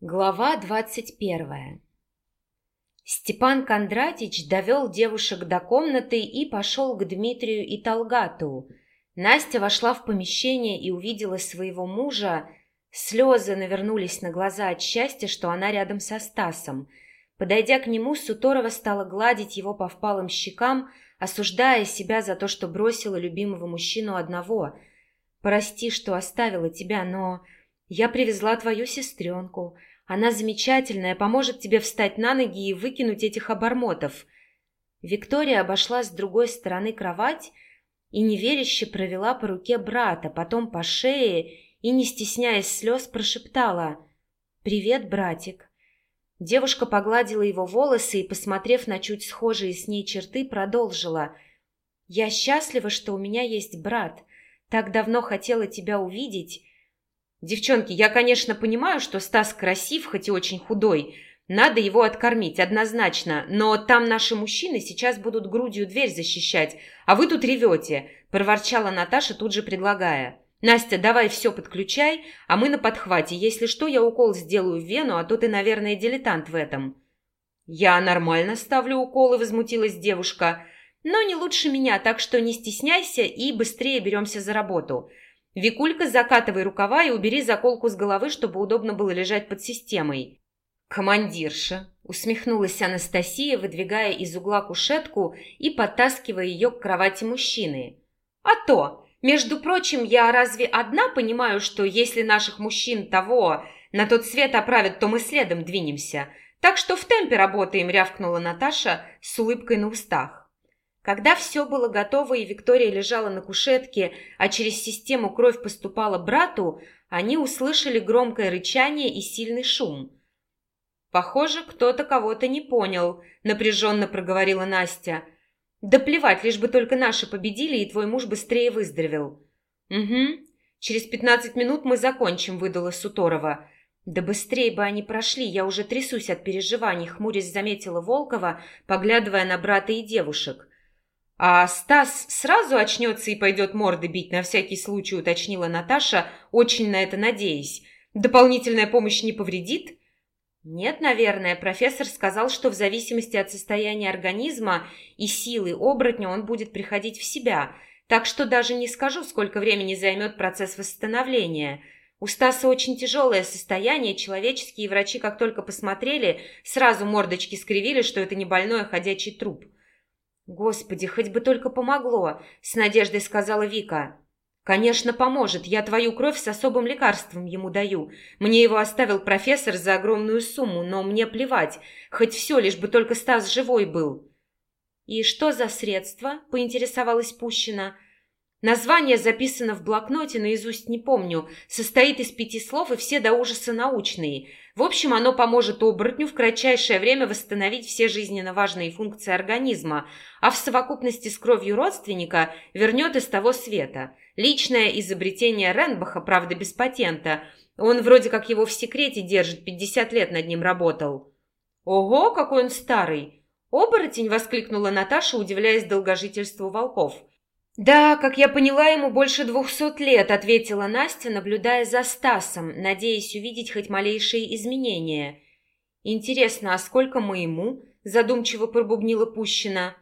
Глава двадцать первая Степан Кондратич довел девушек до комнаты и пошел к Дмитрию и Талгату. Настя вошла в помещение и увидела своего мужа. Слезы навернулись на глаза от счастья, что она рядом со Стасом. Подойдя к нему, Суторова стала гладить его по впалым щекам, осуждая себя за то, что бросила любимого мужчину одного. «Прости, что оставила тебя, но я привезла твою сестренку». Она замечательная, поможет тебе встать на ноги и выкинуть этих обормотов. Виктория обошла с другой стороны кровать и неверяще провела по руке брата, потом по шее и, не стесняясь слез, прошептала «Привет, братик». Девушка погладила его волосы и, посмотрев на чуть схожие с ней черты, продолжила «Я счастлива, что у меня есть брат. Так давно хотела тебя увидеть». Девчонки, я, конечно, понимаю, что Стас красив, хоть и очень худой. Надо его откормить, однозначно. Но там наши мужчины сейчас будут грудью дверь защищать, а вы тут ревете», – проворчала Наташа, тут же предлагая. «Настя, давай все подключай, а мы на подхвате. Если что, я укол сделаю в вену, а то ты, наверное, дилетант в этом». «Я нормально ставлю уколы», – возмутилась девушка. «Но не лучше меня, так что не стесняйся и быстрее беремся за работу». «Викулька, закатывай рукава и убери заколку с головы, чтобы удобно было лежать под системой». «Командирша», — усмехнулась Анастасия, выдвигая из угла кушетку и подтаскивая ее к кровати мужчины. «А то! Между прочим, я разве одна понимаю, что если наших мужчин того на тот свет оправят, то мы следом двинемся? Так что в темпе работаем», — рявкнула Наташа с улыбкой на устах. Когда все было готово и Виктория лежала на кушетке, а через систему кровь поступала брату, они услышали громкое рычание и сильный шум. «Похоже, кто-то кого-то не понял», — напряженно проговорила Настя. «Да плевать, лишь бы только наши победили, и твой муж быстрее выздоровел». «Угу. Через пятнадцать минут мы закончим», — выдала Суторова. «Да быстрее бы они прошли, я уже трясусь от переживаний», — хмурясь заметила Волкова, поглядывая на брата и девушек. «А Стас сразу очнется и пойдет морды бить на всякий случай», уточнила Наташа, очень на это надеясь. «Дополнительная помощь не повредит?» «Нет, наверное. Профессор сказал, что в зависимости от состояния организма и силы оборотня он будет приходить в себя, так что даже не скажу, сколько времени займет процесс восстановления». У Стаса очень тяжелое состояние, человеческие врачи, как только посмотрели, сразу мордочки скривили, что это не больной, а ходячий труп. «Господи, хоть бы только помогло!» — с надеждой сказала Вика. «Конечно, поможет. Я твою кровь с особым лекарством ему даю. Мне его оставил профессор за огромную сумму, но мне плевать. Хоть все, лишь бы только Стас живой был». «И что за средство?» — поинтересовалась Пущина. Название записано в блокноте, наизусть не помню. Состоит из пяти слов, и все до ужаса научные. В общем, оно поможет оборотню в кратчайшее время восстановить все жизненно важные функции организма, а в совокупности с кровью родственника вернет из того света. Личное изобретение Ренбаха, правда, без патента. Он вроде как его в секрете держит, 50 лет над ним работал. «Ого, какой он старый!» «Оборотень!» — воскликнула Наташа, удивляясь долгожительству волков – «Да, как я поняла, ему больше двухсот лет», — ответила Настя, наблюдая за Стасом, надеясь увидеть хоть малейшие изменения. «Интересно, а сколько моему?» — задумчиво пробубнила Пущина.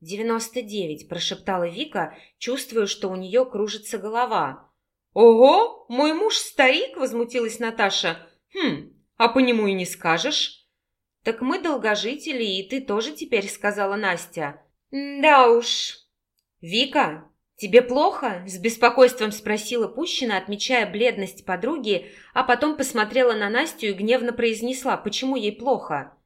«Девяносто девять», — прошептала Вика, чувствуя, что у нее кружится голова. «Ого, мой муж старик!» — возмутилась Наташа. «Хм, а по нему и не скажешь». «Так мы долгожители, и ты тоже теперь», — сказала Настя. «Да уж, «Вика, тебе плохо?» – с беспокойством спросила Пущина, отмечая бледность подруги, а потом посмотрела на Настю и гневно произнесла, почему ей плохо.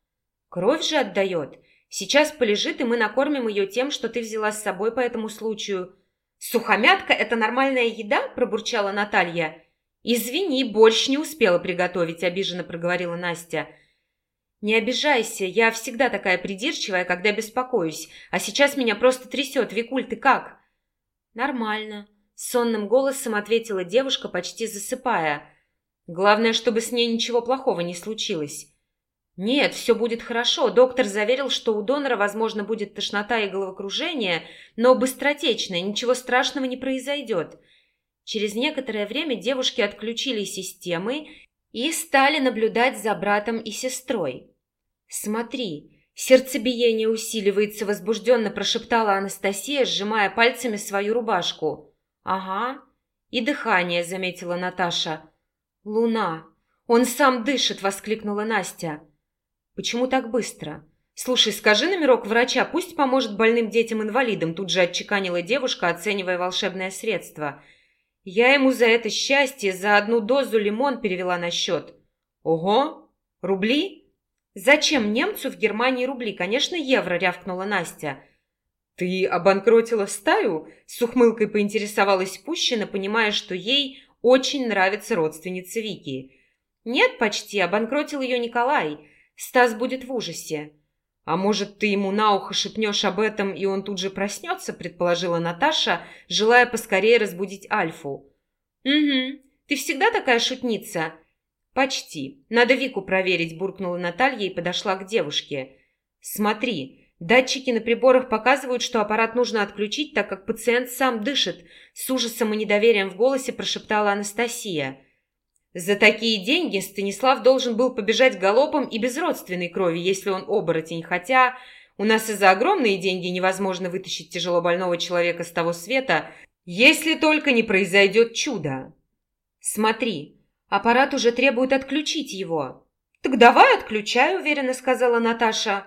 «Кровь же отдает. Сейчас полежит, и мы накормим ее тем, что ты взяла с собой по этому случаю». «Сухомятка – это нормальная еда?» – пробурчала Наталья. «Извини, борщ не успела приготовить», – обиженно проговорила Настя. «Не обижайся, я всегда такая придирчивая, когда беспокоюсь, а сейчас меня просто трясет. Викуль, ты как?» «Нормально», — сонным голосом ответила девушка, почти засыпая. «Главное, чтобы с ней ничего плохого не случилось». «Нет, все будет хорошо. Доктор заверил, что у донора, возможно, будет тошнота и головокружение, но быстротечное, ничего страшного не произойдет». Через некоторое время девушки отключили системы и стали наблюдать за братом и сестрой. «Смотри, сердцебиение усиливается», — возбужденно прошептала Анастасия, сжимая пальцами свою рубашку. «Ага, и дыхание», — заметила Наташа. «Луна! Он сам дышит!» — воскликнула Настя. «Почему так быстро?» «Слушай, скажи номерок врача, пусть поможет больным детям-инвалидам», тут же отчеканила девушка, оценивая волшебное средство. «Я ему за это счастье за одну дозу лимон перевела на счет». «Ого! Рубли?» «Зачем немцу в Германии рубли? Конечно, евро», — рявкнула Настя. «Ты обанкротила стаю?» — с ухмылкой поинтересовалась Пущина, понимая, что ей очень нравится родственница Вики. «Нет, почти, обанкротил ее Николай. Стас будет в ужасе». «А может, ты ему на ухо шепнешь об этом, и он тут же проснется?» – предположила Наташа, желая поскорее разбудить Альфу. «Угу. Ты всегда такая шутница?» «Почти. Надо Вику проверить», – буркнула Наталья и подошла к девушке. «Смотри, датчики на приборах показывают, что аппарат нужно отключить, так как пациент сам дышит», – с ужасом и недоверием в голосе прошептала Анастасия. За такие деньги Станислав должен был побежать галопом и без родственной крови, если он оборотень, хотя у нас и за огромные деньги невозможно вытащить тяжело больного человека с того света, если только не произойдет чудо. Смотри, аппарат уже требует отключить его. Так давай отключай, уверенно сказала Наташа.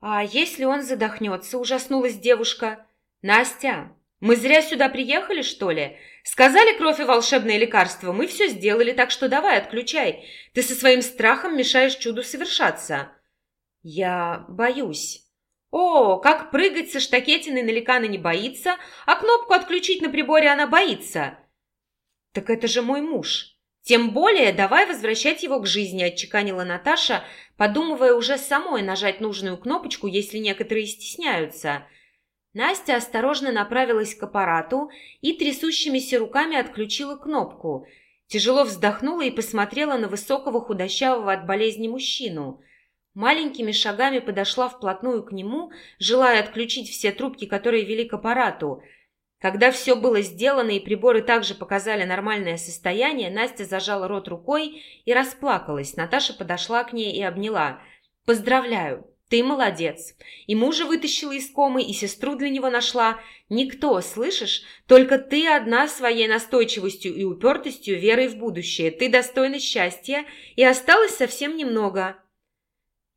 А если он задохнется, ужаснулась девушка. Настя, мы зря сюда приехали, что ли? Сказали кровь и волшебное лекарство, мы все сделали, так что давай, отключай. Ты со своим страхом мешаешь чуду совершаться. Я боюсь. О, как прыгать со штакетиной на ликаны не боится, а кнопку отключить на приборе она боится. Так это же мой муж. Тем более давай возвращать его к жизни, отчеканила Наташа, подумывая уже самой нажать нужную кнопочку, если некоторые стесняются – Настя осторожно направилась к аппарату и трясущимися руками отключила кнопку. Тяжело вздохнула и посмотрела на высокого худощавого от болезни мужчину. Маленькими шагами подошла вплотную к нему, желая отключить все трубки, которые вели к аппарату. Когда все было сделано и приборы также показали нормальное состояние, Настя зажала рот рукой и расплакалась. Наташа подошла к ней и обняла. «Поздравляю! Ты молодец. И мужа вытащила из комы, и сестру для него нашла. Никто, слышишь? Только ты одна своей настойчивостью и упертостью верой в будущее. Ты достойна счастья, и осталось совсем немного.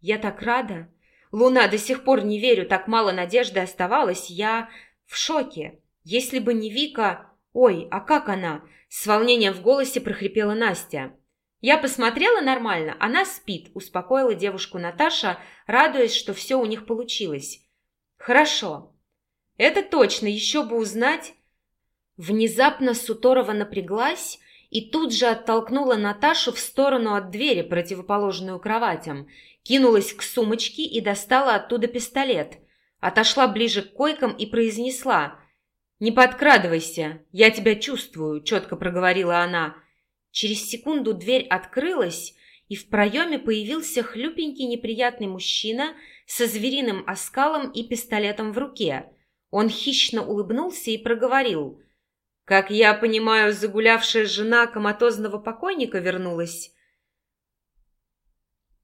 Я так рада. Луна, до сих пор не верю, так мало надежды оставалось. Я в шоке. Если бы не Вика... Ой, а как она? С волнением в голосе прохрипела Настя. «Я посмотрела нормально, она спит», – успокоила девушку Наташа, радуясь, что все у них получилось. «Хорошо. Это точно, еще бы узнать». Внезапно Суторова напряглась и тут же оттолкнула Наташу в сторону от двери, противоположную кроватям, кинулась к сумочке и достала оттуда пистолет. Отошла ближе к койкам и произнесла «Не подкрадывайся, я тебя чувствую», – четко проговорила она – Через секунду дверь открылась, и в проеме появился хлюпенький неприятный мужчина со звериным оскалом и пистолетом в руке. Он хищно улыбнулся и проговорил. «Как я понимаю, загулявшая жена коматозного покойника вернулась?»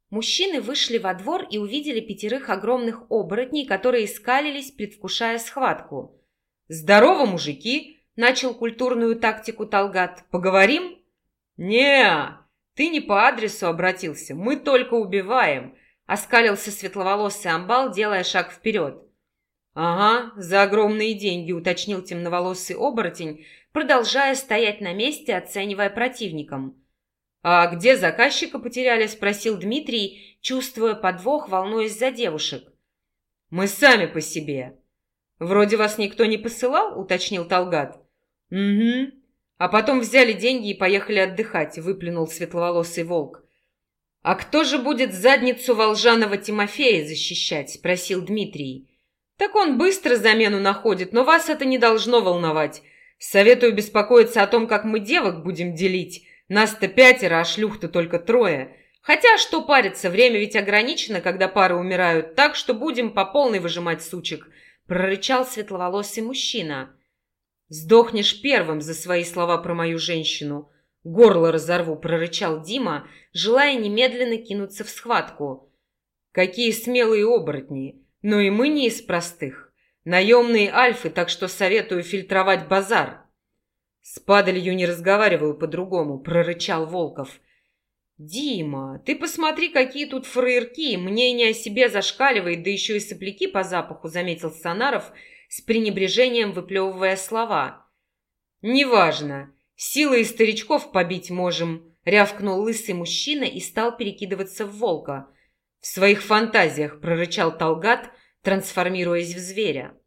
Мужчины вышли во двор и увидели пятерых огромных оборотней, которые скалились, предвкушая схватку. «Здорово, мужики!» – начал культурную тактику Талгат. «Поговорим?» не ты не по адресу обратился, мы только убиваем», — оскалился светловолосый амбал, делая шаг вперед. «Ага, за огромные деньги», — уточнил темноволосый оборотень, продолжая стоять на месте, оценивая противником. «А где заказчика потеряли?» — спросил Дмитрий, чувствуя подвох, волнуясь за девушек. «Мы сами по себе». «Вроде вас никто не посылал?» — уточнил Талгат. «Угу. А потом взяли деньги и поехали отдыхать, выплюнул светловолосый волк. «А кто же будет задницу Волжанова Тимофея защищать?» – спросил Дмитрий. «Так он быстро замену находит, но вас это не должно волновать. Советую беспокоиться о том, как мы девок будем делить. Нас-то пятеро, а шлюх-то только трое. Хотя что париться, время ведь ограничено, когда пары умирают, так что будем по полной выжимать сучек», – прорычал светловолосый мужчина. «Сдохнешь первым за свои слова про мою женщину!» Горло разорву, прорычал Дима, желая немедленно кинуться в схватку. Какие смелые оборотни! Но и мы не из простых. Наемные альфы, так что советую фильтровать базар. С падалью не разговариваю по-другому, прорычал Волков. «Дима, ты посмотри, какие тут фраерки! Мнение о себе зашкаливает, да еще и сопляки по запаху», — заметил Санаров с пренебрежением выплевывая слова. «Неважно. Силой старичков побить можем», — рявкнул лысый мужчина и стал перекидываться в волка. «В своих фантазиях», — прорычал Талгат, трансформируясь в зверя.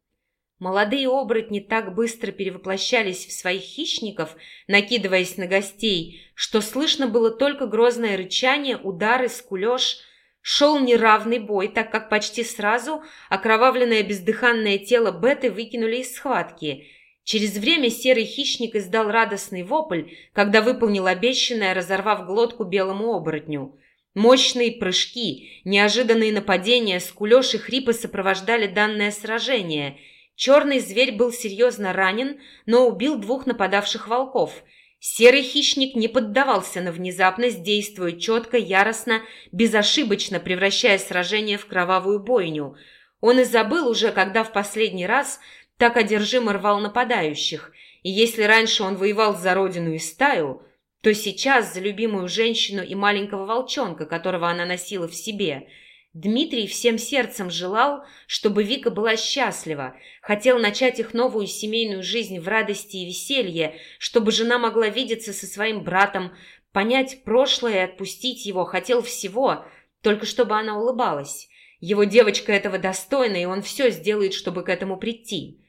Молодые оборотни так быстро перевоплощались в своих хищников, накидываясь на гостей, что слышно было только грозное рычание, удары, скулеж. Шел неравный бой, так как почти сразу окровавленное бездыханное тело Беты выкинули из схватки. Через время серый хищник издал радостный вопль, когда выполнил обещанное, разорвав глотку белому оборотню. Мощные прыжки, неожиданные нападения, скулеж и хрипы сопровождали данное сражение – Черный зверь был серьезно ранен, но убил двух нападавших волков. Серый хищник не поддавался на внезапность, действуя четко, яростно, безошибочно превращая сражение в кровавую бойню. Он и забыл уже, когда в последний раз так одержимо рвал нападающих. И если раньше он воевал за родину и стаю, то сейчас за любимую женщину и маленького волчонка, которого она носила в себе – Дмитрий всем сердцем желал, чтобы Вика была счастлива, хотел начать их новую семейную жизнь в радости и веселье, чтобы жена могла видеться со своим братом, понять прошлое и отпустить его, хотел всего, только чтобы она улыбалась. Его девочка этого достойна, и он все сделает, чтобы к этому прийти.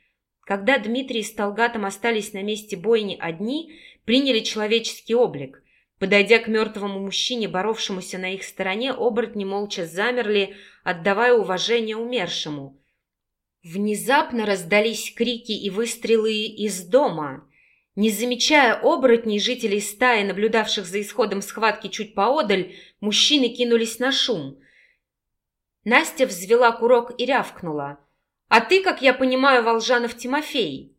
Когда Дмитрий с Талгатом остались на месте бойни одни, приняли человеческий облик – Подойдя к мертвому мужчине, боровшемуся на их стороне, оборотни молча замерли, отдавая уважение умершему. Внезапно раздались крики и выстрелы из дома. Не замечая оборотней, жителей стаи, наблюдавших за исходом схватки чуть поодаль, мужчины кинулись на шум. Настя взвела курок и рявкнула. «А ты, как я понимаю, Волжанов Тимофей?»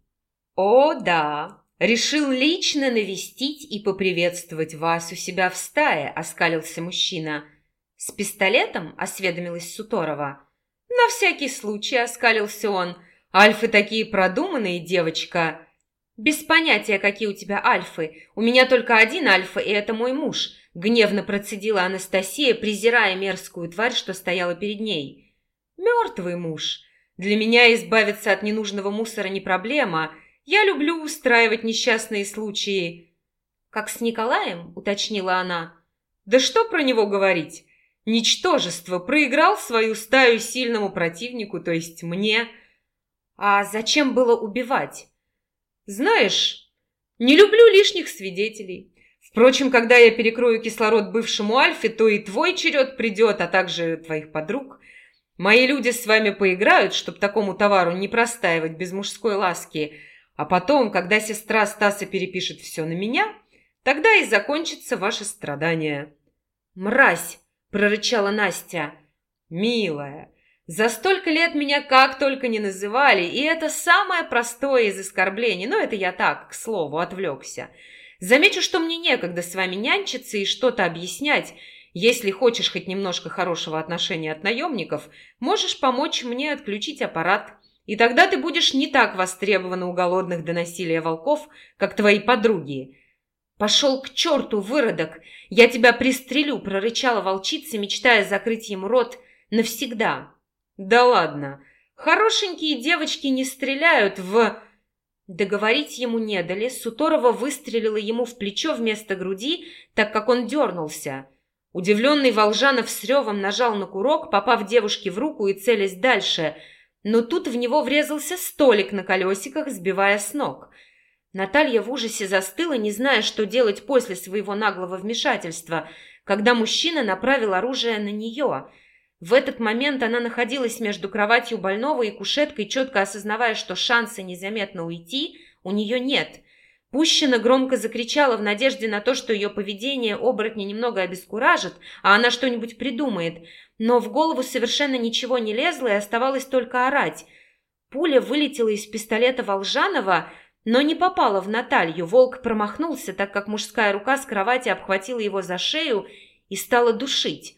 «О, да!» «Решил лично навестить и поприветствовать вас у себя в стае», — оскалился мужчина. «С пистолетом?» — осведомилась Суторова. «На всякий случай», — оскалился он. «Альфы такие продуманные, девочка». «Без понятия, какие у тебя альфы. У меня только один альфа, и это мой муж», — гневно процедила Анастасия, презирая мерзкую тварь, что стояла перед ней. «Мертвый муж. Для меня избавиться от ненужного мусора не проблема», — я люблю устраивать несчастные случаи». «Как с Николаем?» — уточнила она. «Да что про него говорить? Ничтожество проиграл свою стаю сильному противнику, то есть мне. А зачем было убивать? Знаешь, не люблю лишних свидетелей. Впрочем, когда я перекрою кислород бывшему Альфе, то и твой черед придет, а также твоих подруг. Мои люди с вами поиграют, чтобы такому товару не простаивать без мужской ласки, а потом, когда сестра Стаса перепишет все на меня, тогда и закончится ваше страдание». «Мразь!» — прорычала Настя. «Милая, за столько лет меня как только не называли, и это самое простое из оскорблений, но это я так, к слову, отвлекся. Замечу, что мне некогда с вами нянчиться и что-то объяснять. Если хочешь хоть немножко хорошего отношения от наемников, можешь помочь мне отключить аппарат. И тогда ты будешь не так востребована у голодных до насилия волков, как твои подруги. «Пошел к черту, выродок! Я тебя пристрелю!» – прорычала волчица, мечтая закрыть ему рот навсегда. «Да ладно! Хорошенькие девочки не стреляют в...» Договорить ему не дали, Суторова выстрелила ему в плечо вместо груди, так как он дернулся. Удивленный Волжанов с ревом нажал на курок, попав девушке в руку и целясь дальше – но тут в него врезался столик на колесиках, сбивая с ног. Наталья в ужасе застыла, не зная, что делать после своего наглого вмешательства, когда мужчина направил оружие на нее. В этот момент она находилась между кроватью больного и кушеткой, четко осознавая, что шанса незаметно уйти у нее нет. Пущина громко закричала в надежде на то, что ее поведение оборотня немного обескуражит, а она что-нибудь придумает – но в голову совершенно ничего не лезло и оставалось только орать. Пуля вылетела из пистолета Волжанова, но не попала в Наталью. Волк промахнулся, так как мужская рука с кровати обхватила его за шею и стала душить.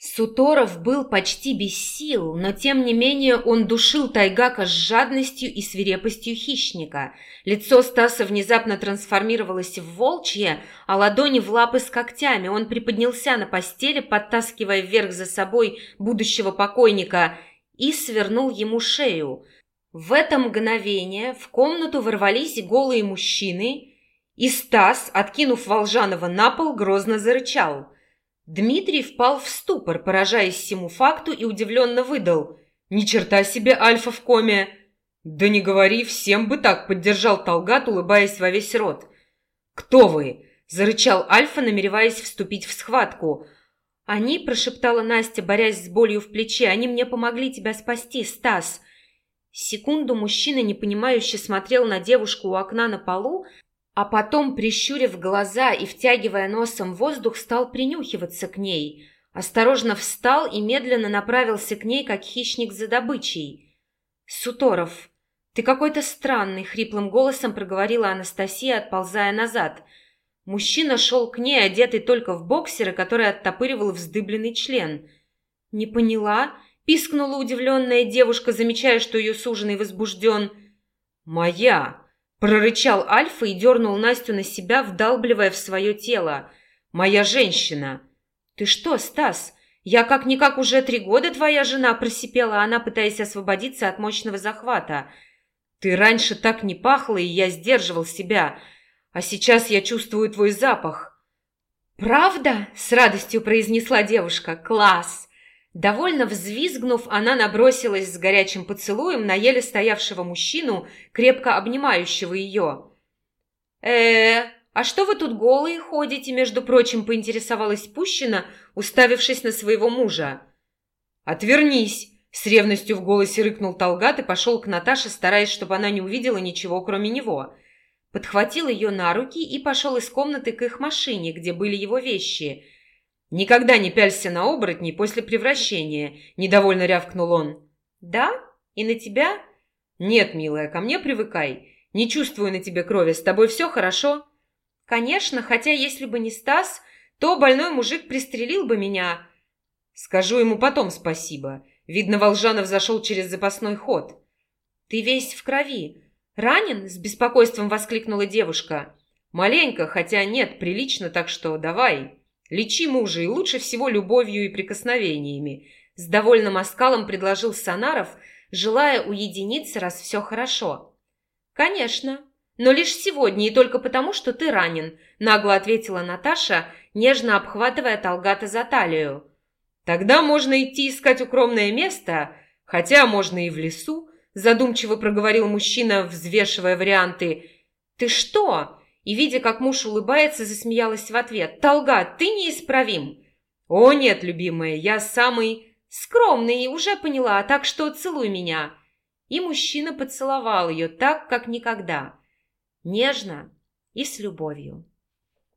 Суторов был почти без сил, но тем не менее он душил Тайгака с жадностью и свирепостью хищника. Лицо Стаса внезапно трансформировалось в волчье, а ладони в лапы с когтями. Он приподнялся на постели, подтаскивая вверх за собой будущего покойника, и свернул ему шею. В это мгновение в комнату ворвались голые мужчины, и Стас, откинув Волжанова на пол, грозно зарычал – Дмитрий впал в ступор, поражаясь всему факту, и удивленно выдал. «Ни черта себе альфа в коме!» «Да не говори, всем бы так!» — поддержал Талгат, улыбаясь во весь рот. «Кто вы?» — зарычал Альфа, намереваясь вступить в схватку. «Они», — прошептала Настя, борясь с болью в плече, — «они мне помогли тебя спасти, Стас». Секунду мужчина непонимающе смотрел на девушку у окна на полу, а потом, прищурив глаза и втягивая носом воздух, стал принюхиваться к ней. Осторожно встал и медленно направился к ней, как хищник за добычей. «Суторов, ты какой-то странный», — хриплым голосом проговорила Анастасия, отползая назад. Мужчина шел к ней, одетый только в боксеры, который оттопыривал вздыбленный член. «Не поняла?» — пискнула удивленная девушка, замечая, что ее суженый возбужден. «Моя!» Прорычал Альфа и дернул Настю на себя, вдалбливая в свое тело. «Моя женщина!» «Ты что, Стас? Я как-никак уже три года твоя жена!» просипела она, пытаясь освободиться от мощного захвата. «Ты раньше так не пахла, и я сдерживал себя. А сейчас я чувствую твой запах». «Правда?» — с радостью произнесла девушка. «Класс!» Довольно взвизгнув, она набросилась с горячим поцелуем на еле стоявшего мужчину, крепко обнимающего ее. э а что вы тут голые ходите?» Между прочим, поинтересовалась Пущина, уставившись на своего мужа. «Отвернись!» — с ревностью в голосе рыкнул Талгат и пошел к Наташе, стараясь, чтобы она не увидела ничего, кроме него. Подхватил ее на руки и пошел из комнаты к их машине, где были его вещи — «Никогда не пялься на оборотней после превращения», — недовольно рявкнул он. «Да? И на тебя?» «Нет, милая, ко мне привыкай. Не чувствую на тебе крови. С тобой все хорошо?» «Конечно, хотя если бы не Стас, то больной мужик пристрелил бы меня». «Скажу ему потом спасибо. Видно, Волжанов зашел через запасной ход». «Ты весь в крови. Ранен?» — с беспокойством воскликнула девушка. «Маленько, хотя нет, прилично, так что давай». Лечи мужа, и лучше всего любовью и прикосновениями. С довольным оскалом предложил Санаров, желая уединиться, раз все хорошо. «Конечно, но лишь сегодня и только потому, что ты ранен», нагло ответила Наташа, нежно обхватывая Талгата за талию. «Тогда можно идти искать укромное место, хотя можно и в лесу», задумчиво проговорил мужчина, взвешивая варианты. «Ты что?» И, видя, как муж улыбается, засмеялась в ответ. «Толга, ты неисправим!» «О, нет, любимая, я самый скромный, уже поняла, так что целуй меня!» И мужчина поцеловал ее так, как никогда, нежно и с любовью.